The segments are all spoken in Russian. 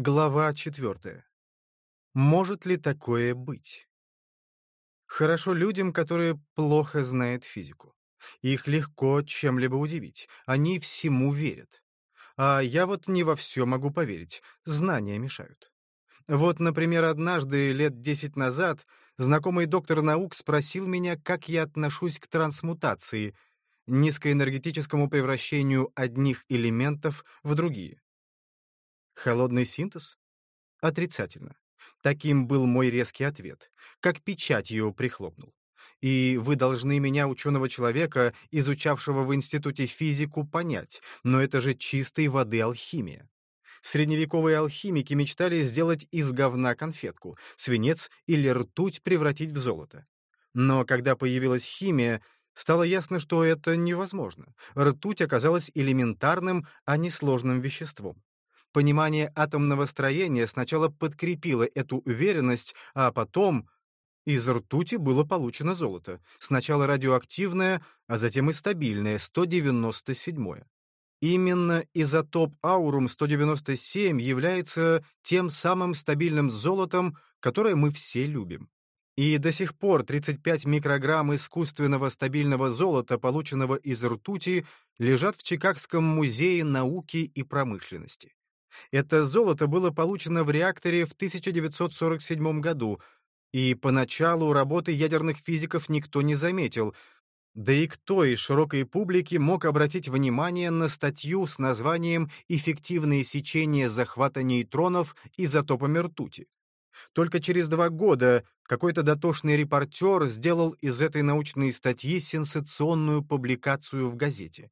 Глава четвертая. Может ли такое быть? Хорошо людям, которые плохо знают физику. Их легко чем-либо удивить. Они всему верят. А я вот не во все могу поверить. Знания мешают. Вот, например, однажды, лет десять назад, знакомый доктор наук спросил меня, как я отношусь к трансмутации, низкоэнергетическому превращению одних элементов в другие. Холодный синтез? Отрицательно. Таким был мой резкий ответ, как печать ее прихлопнул. И вы должны меня, ученого человека, изучавшего в институте физику, понять, но это же чистой воды алхимия. Средневековые алхимики мечтали сделать из говна конфетку, свинец или ртуть превратить в золото. Но когда появилась химия, стало ясно, что это невозможно. Ртуть оказалась элементарным, а не сложным веществом. Понимание атомного строения сначала подкрепило эту уверенность, а потом из ртути было получено золото. Сначала радиоактивное, а затем и стабильное, 197-е. Именно изотоп аурум-197 является тем самым стабильным золотом, которое мы все любим. И до сих пор 35 микрограмм искусственного стабильного золота, полученного из ртути, лежат в Чикагском музее науки и промышленности. Это золото было получено в реакторе в 1947 году, и поначалу работы ядерных физиков никто не заметил, да и кто из широкой публики мог обратить внимание на статью с названием «Эффективное сечение захвата нейтронов изотопами ртути». Только через два года какой-то дотошный репортер сделал из этой научной статьи сенсационную публикацию в газете.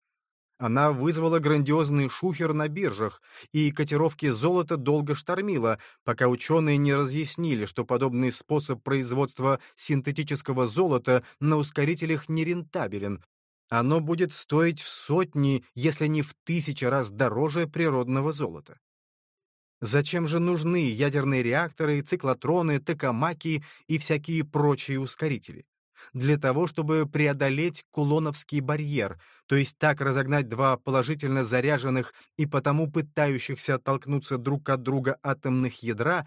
Она вызвала грандиозный шухер на биржах, и котировки золота долго штормило, пока ученые не разъяснили, что подобный способ производства синтетического золота на ускорителях нерентабелен. Оно будет стоить в сотни, если не в тысячи раз дороже природного золота. Зачем же нужны ядерные реакторы, циклотроны, токамаки и всякие прочие ускорители? Для того, чтобы преодолеть кулоновский барьер, то есть так разогнать два положительно заряженных и потому пытающихся оттолкнуться друг от друга атомных ядра,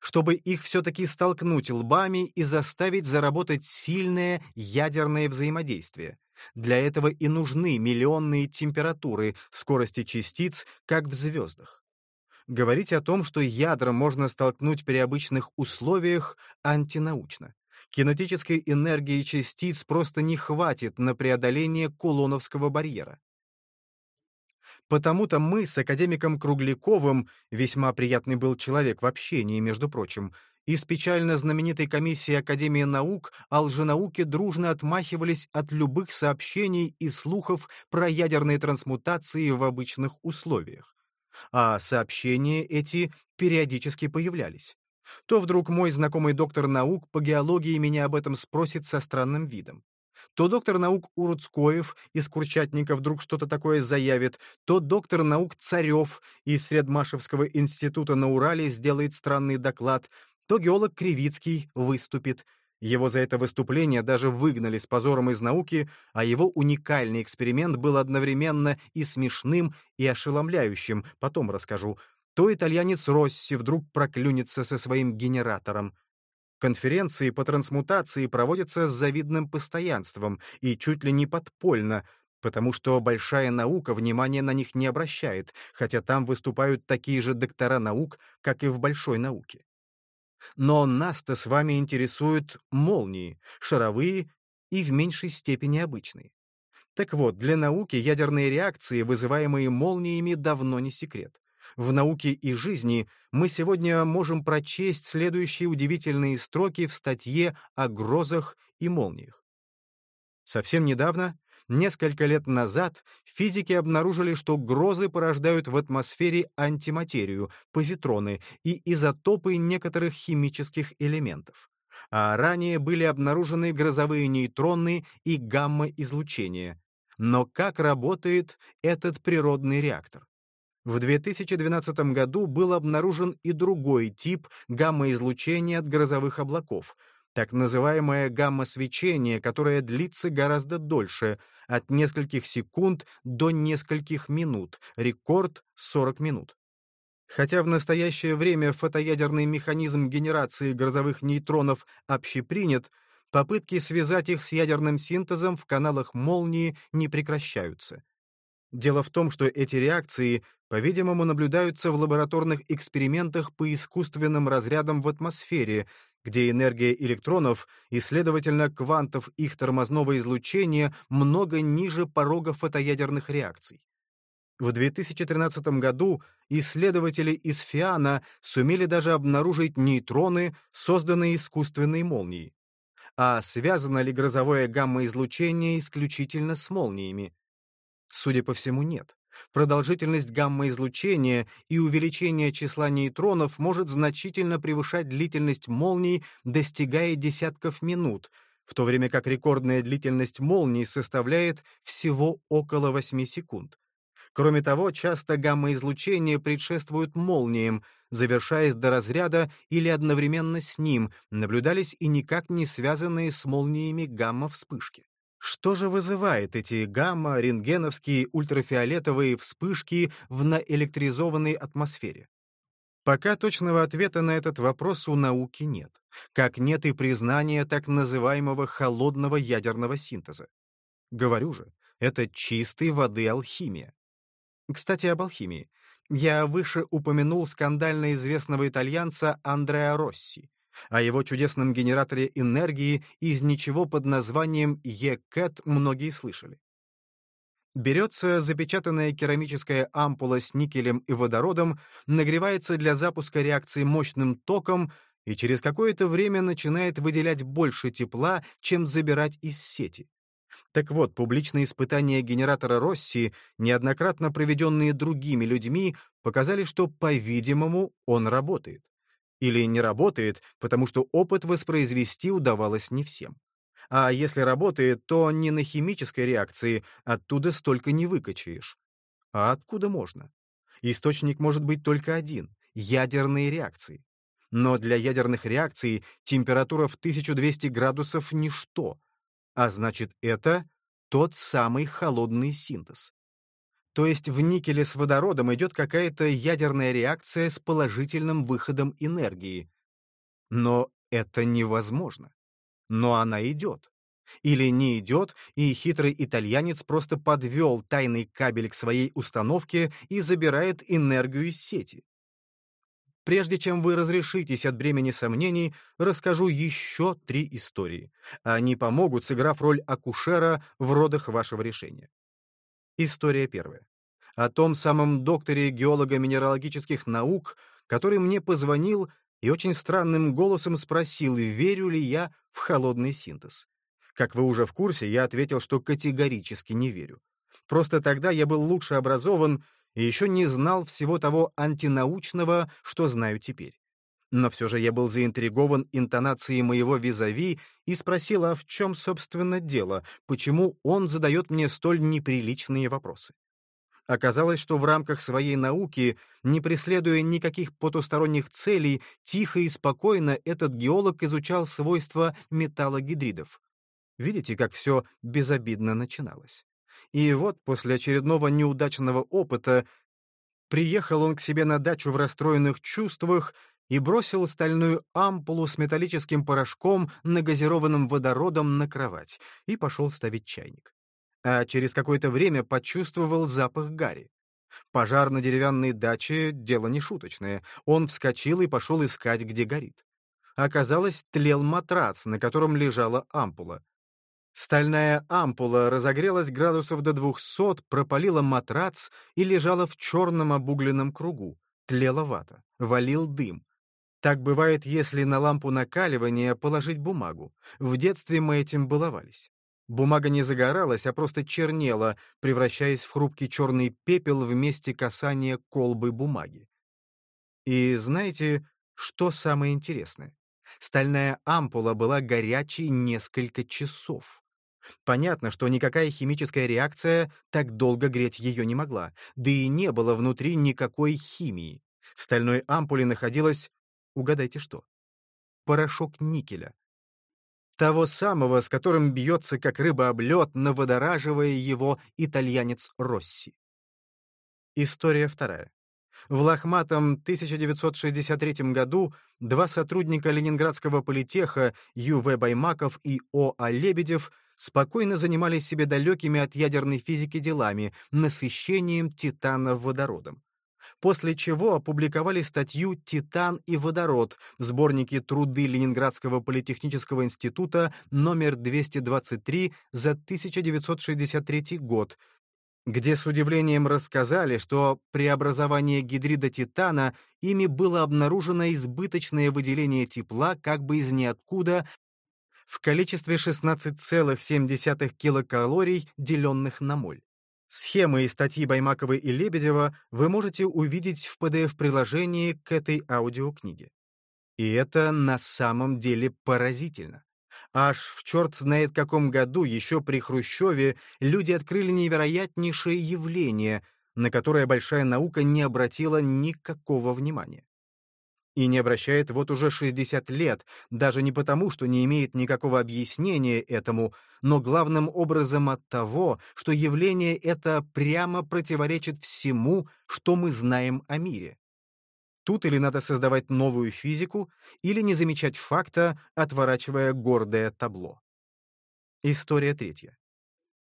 чтобы их все-таки столкнуть лбами и заставить заработать сильное ядерное взаимодействие. Для этого и нужны миллионные температуры скорости частиц, как в звездах. Говорить о том, что ядра можно столкнуть при обычных условиях, антинаучно. Кинетической энергии частиц просто не хватит на преодоление Кулоновского барьера. Потому-то мы с академиком Кругляковым, весьма приятный был человек в общении, между прочим, из печально знаменитой комиссии Академии наук о лженауке дружно отмахивались от любых сообщений и слухов про ядерные трансмутации в обычных условиях. А сообщения эти периодически появлялись то вдруг мой знакомый доктор наук по геологии меня об этом спросит со странным видом. То доктор наук Уруцкоев из Курчатника вдруг что-то такое заявит, то доктор наук Царев из Средмашевского института на Урале сделает странный доклад, то геолог Кривицкий выступит. Его за это выступление даже выгнали с позором из науки, а его уникальный эксперимент был одновременно и смешным, и ошеломляющим, потом расскажу — то итальянец Росси вдруг проклюнется со своим генератором. Конференции по трансмутации проводятся с завидным постоянством и чуть ли не подпольно, потому что большая наука внимания на них не обращает, хотя там выступают такие же доктора наук, как и в большой науке. Но нас-то с вами интересуют молнии, шаровые и в меньшей степени обычные. Так вот, для науки ядерные реакции, вызываемые молниями, давно не секрет в науке и жизни, мы сегодня можем прочесть следующие удивительные строки в статье о грозах и молниях. Совсем недавно, несколько лет назад, физики обнаружили, что грозы порождают в атмосфере антиматерию, позитроны и изотопы некоторых химических элементов. А ранее были обнаружены грозовые нейтроны и гамма-излучение. Но как работает этот природный реактор? В 2012 году был обнаружен и другой тип гамма-излучения от грозовых облаков, так называемое гамма-свечение, которое длится гораздо дольше, от нескольких секунд до нескольких минут, рекорд — 40 минут. Хотя в настоящее время фотоядерный механизм генерации грозовых нейтронов общепринят, попытки связать их с ядерным синтезом в каналах молнии не прекращаются. Дело в том, что эти реакции, по-видимому, наблюдаются в лабораторных экспериментах по искусственным разрядам в атмосфере, где энергия электронов и, следовательно, квантов их тормозного излучения много ниже порога фотоядерных реакций. В 2013 году исследователи из ФИАНа сумели даже обнаружить нейтроны, созданные искусственной молнией. А связано ли грозовое гамма-излучение исключительно с молниями? Судя по всему, нет. Продолжительность гамма-излучения и увеличение числа нейтронов может значительно превышать длительность молний, достигая десятков минут, в то время как рекордная длительность молний составляет всего около 8 секунд. Кроме того, часто гамма-излучение предшествует молниям, завершаясь до разряда или одновременно с ним, наблюдались и никак не связанные с молниями гамма-вспышки. Что же вызывает эти гамма, рентгеновские, ультрафиолетовые вспышки в наэлектризованной атмосфере? Пока точного ответа на этот вопрос у науки нет, как нет и признания так называемого холодного ядерного синтеза. Говорю же, это чистой воды алхимия. Кстати, об алхимии. Я выше упомянул скандально известного итальянца Андреа Росси, о его чудесном генераторе энергии из ничего под названием Е-КЭТ многие слышали. Берется запечатанная керамическая ампула с никелем и водородом, нагревается для запуска реакции мощным током и через какое-то время начинает выделять больше тепла, чем забирать из сети. Так вот, публичные испытания генератора Росси, неоднократно проведенные другими людьми, показали, что, по-видимому, он работает. Или не работает, потому что опыт воспроизвести удавалось не всем. А если работает, то не на химической реакции, оттуда столько не выкачаешь. А откуда можно? Источник может быть только один — ядерные реакции. Но для ядерных реакций температура в 1200 градусов — ничто. А значит, это тот самый холодный синтез. То есть в никеле с водородом идет какая-то ядерная реакция с положительным выходом энергии. Но это невозможно. Но она идет. Или не идет, и хитрый итальянец просто подвел тайный кабель к своей установке и забирает энергию из сети. Прежде чем вы разрешитесь от бремени сомнений, расскажу еще три истории. Они помогут, сыграв роль акушера в родах вашего решения. История первая. О том самом докторе геолого-минералогических наук, который мне позвонил и очень странным голосом спросил, верю ли я в холодный синтез. Как вы уже в курсе, я ответил, что категорически не верю. Просто тогда я был лучше образован и еще не знал всего того антинаучного, что знаю теперь. Но все же я был заинтригован интонацией моего визави и спросил, а в чем, собственно, дело, почему он задает мне столь неприличные вопросы. Оказалось, что в рамках своей науки, не преследуя никаких потусторонних целей, тихо и спокойно этот геолог изучал свойства металлогидридов. Видите, как все безобидно начиналось. И вот после очередного неудачного опыта приехал он к себе на дачу в расстроенных чувствах и бросил стальную ампулу с металлическим порошком, нагазированным водородом, на кровать и пошел ставить чайник. А через какое-то время почувствовал запах гари. Пожар на деревянной даче — дело не шуточное. Он вскочил и пошел искать, где горит. Оказалось, тлел матрац, на котором лежала ампула. Стальная ампула разогрелась градусов до 200, пропалила матрац и лежала в черном обугленном кругу. Тлела вата, валил дым. Так бывает, если на лампу накаливания положить бумагу. В детстве мы этим баловались. Бумага не загоралась, а просто чернела, превращаясь в хрупкий черный пепел в месте касания колбы бумаги. И знаете, что самое интересное? Стальная ампула была горячей несколько часов. Понятно, что никакая химическая реакция так долго греть ее не могла, да и не было внутри никакой химии. В стальной ампуле находилось, угадайте что, порошок никеля. Того самого, с которым бьется как рыба об лед, наводораживая его итальянец Росси. История вторая. в лохматом 1963 году два сотрудника Ленинградского политеха Ю.В. Баймаков и О.А. Лебедев спокойно занимались себе далекими от ядерной физики делами, насыщением титана водородом. После чего опубликовали статью «Титан и водород» в сборнике «Труды Ленинградского политехнического института» номер 223 за 1963 год, где с удивлением рассказали, что при образовании гидрида титана ими было обнаружено избыточное выделение тепла как бы из ниоткуда в количестве 16,7 килокалорий, деленных на моль. Схемы и статьи Баймаковой и Лебедева вы можете увидеть в PDF-приложении к этой аудиокниге. И это на самом деле поразительно. Аж в черт знает каком году, еще при Хрущеве, люди открыли невероятнейшее явление, на которое большая наука не обратила никакого внимания. И не обращает вот уже 60 лет, даже не потому, что не имеет никакого объяснения этому, но главным образом от того, что явление это прямо противоречит всему, что мы знаем о мире. Тут или надо создавать новую физику, или не замечать факта, отворачивая гордое табло. История третья.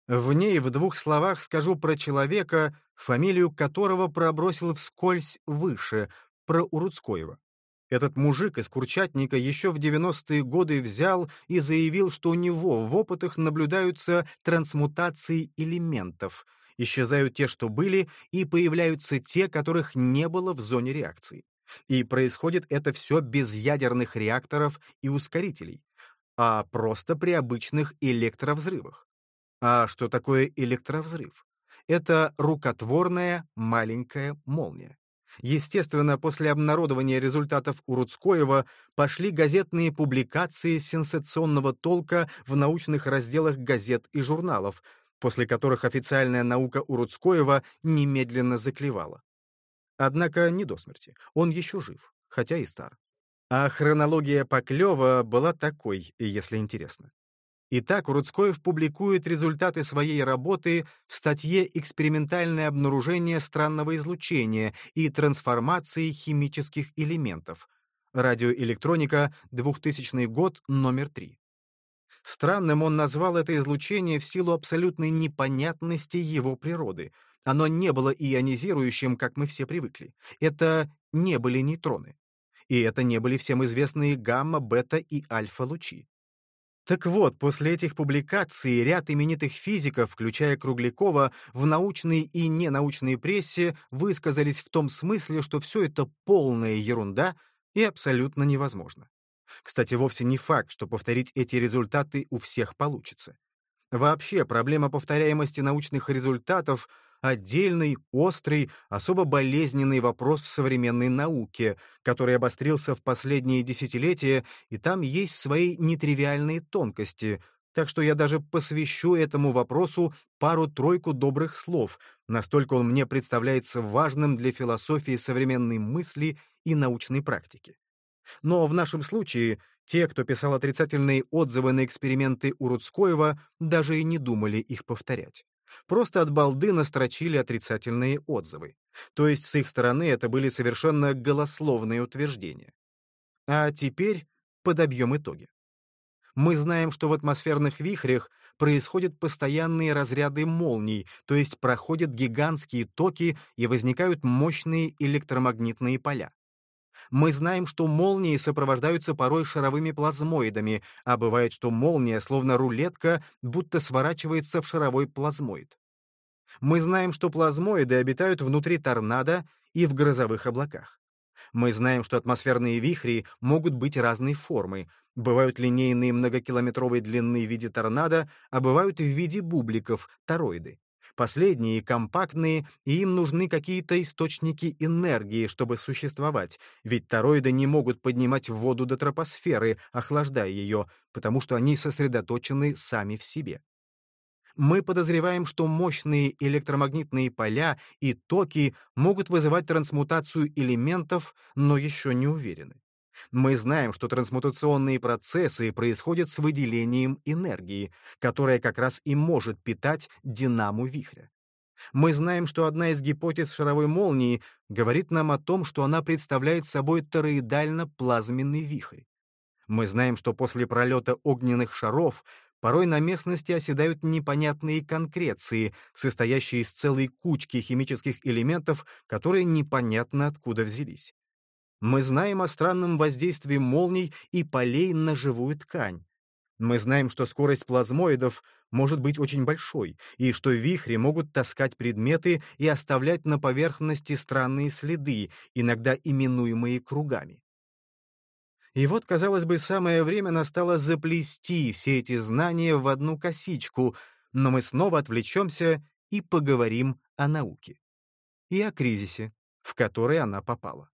В ней в двух словах скажу про человека, фамилию которого пробросил вскользь выше, про Уруцкоева. Этот мужик из Курчатника еще в 90-е годы взял и заявил, что у него в опытах наблюдаются трансмутации элементов, исчезают те, что были, и появляются те, которых не было в зоне реакции. И происходит это все без ядерных реакторов и ускорителей, а просто при обычных электровзрывах. А что такое электровзрыв? Это рукотворная маленькая молния. Естественно, после обнародования результатов Уруцкоева пошли газетные публикации сенсационного толка в научных разделах газет и журналов, после которых официальная наука Уруцкоева немедленно заклевала. Однако не до смерти, он еще жив, хотя и стар. А хронология Поклева была такой, если интересно. Итак, Рудскоев публикует результаты своей работы в статье «Экспериментальное обнаружение странного излучения и трансформации химических элементов». Радиоэлектроника, 2000 год, номер 3. Странным он назвал это излучение в силу абсолютной непонятности его природы. Оно не было ионизирующим, как мы все привыкли. Это не были нейтроны. И это не были всем известные гамма, бета и альфа-лучи. Так вот, после этих публикаций ряд именитых физиков, включая Круглякова, в научной и ненаучной прессе высказались в том смысле, что все это полная ерунда и абсолютно невозможно. Кстати, вовсе не факт, что повторить эти результаты у всех получится. Вообще, проблема повторяемости научных результатов отдельный, острый, особо болезненный вопрос в современной науке, который обострился в последние десятилетия, и там есть свои нетривиальные тонкости, так что я даже посвящу этому вопросу пару-тройку добрых слов, настолько он мне представляется важным для философии современной мысли и научной практики. Но в нашем случае те, кто писал отрицательные отзывы на эксперименты Уруцкоева, даже и не думали их повторять. Просто от балды настрочили отрицательные отзывы. То есть с их стороны это были совершенно голословные утверждения. А теперь подобьем итоги. Мы знаем, что в атмосферных вихрях происходят постоянные разряды молний, то есть проходят гигантские токи и возникают мощные электромагнитные поля. Мы знаем, что молнии сопровождаются порой шаровыми плазмоидами, а бывает, что молния, словно рулетка, будто сворачивается в шаровой плазмоид. Мы знаем, что плазмоиды обитают внутри торнадо и в грозовых облаках. Мы знаем, что атмосферные вихри могут быть разной формы. Бывают линейные многокилометровой длины в виде торнадо, а бывают в виде бубликов, тороиды. Последние компактные, и им нужны какие-то источники энергии, чтобы существовать, ведь тороиды не могут поднимать воду до тропосферы, охлаждая ее, потому что они сосредоточены сами в себе. Мы подозреваем, что мощные электромагнитные поля и токи могут вызывать трансмутацию элементов, но еще не уверены. Мы знаем, что трансмутационные процессы происходят с выделением энергии, которая как раз и может питать динаму вихря. Мы знаем, что одна из гипотез шаровой молнии говорит нам о том, что она представляет собой тороидально-плазменный вихрь. Мы знаем, что после пролета огненных шаров порой на местности оседают непонятные конкреции, состоящие из целой кучки химических элементов, которые непонятно откуда взялись. Мы знаем о странном воздействии молний и полей на живую ткань. Мы знаем, что скорость плазмоидов может быть очень большой, и что вихри могут таскать предметы и оставлять на поверхности странные следы, иногда именуемые кругами. И вот, казалось бы, самое время настало заплести все эти знания в одну косичку, но мы снова отвлечемся и поговорим о науке. И о кризисе, в который она попала.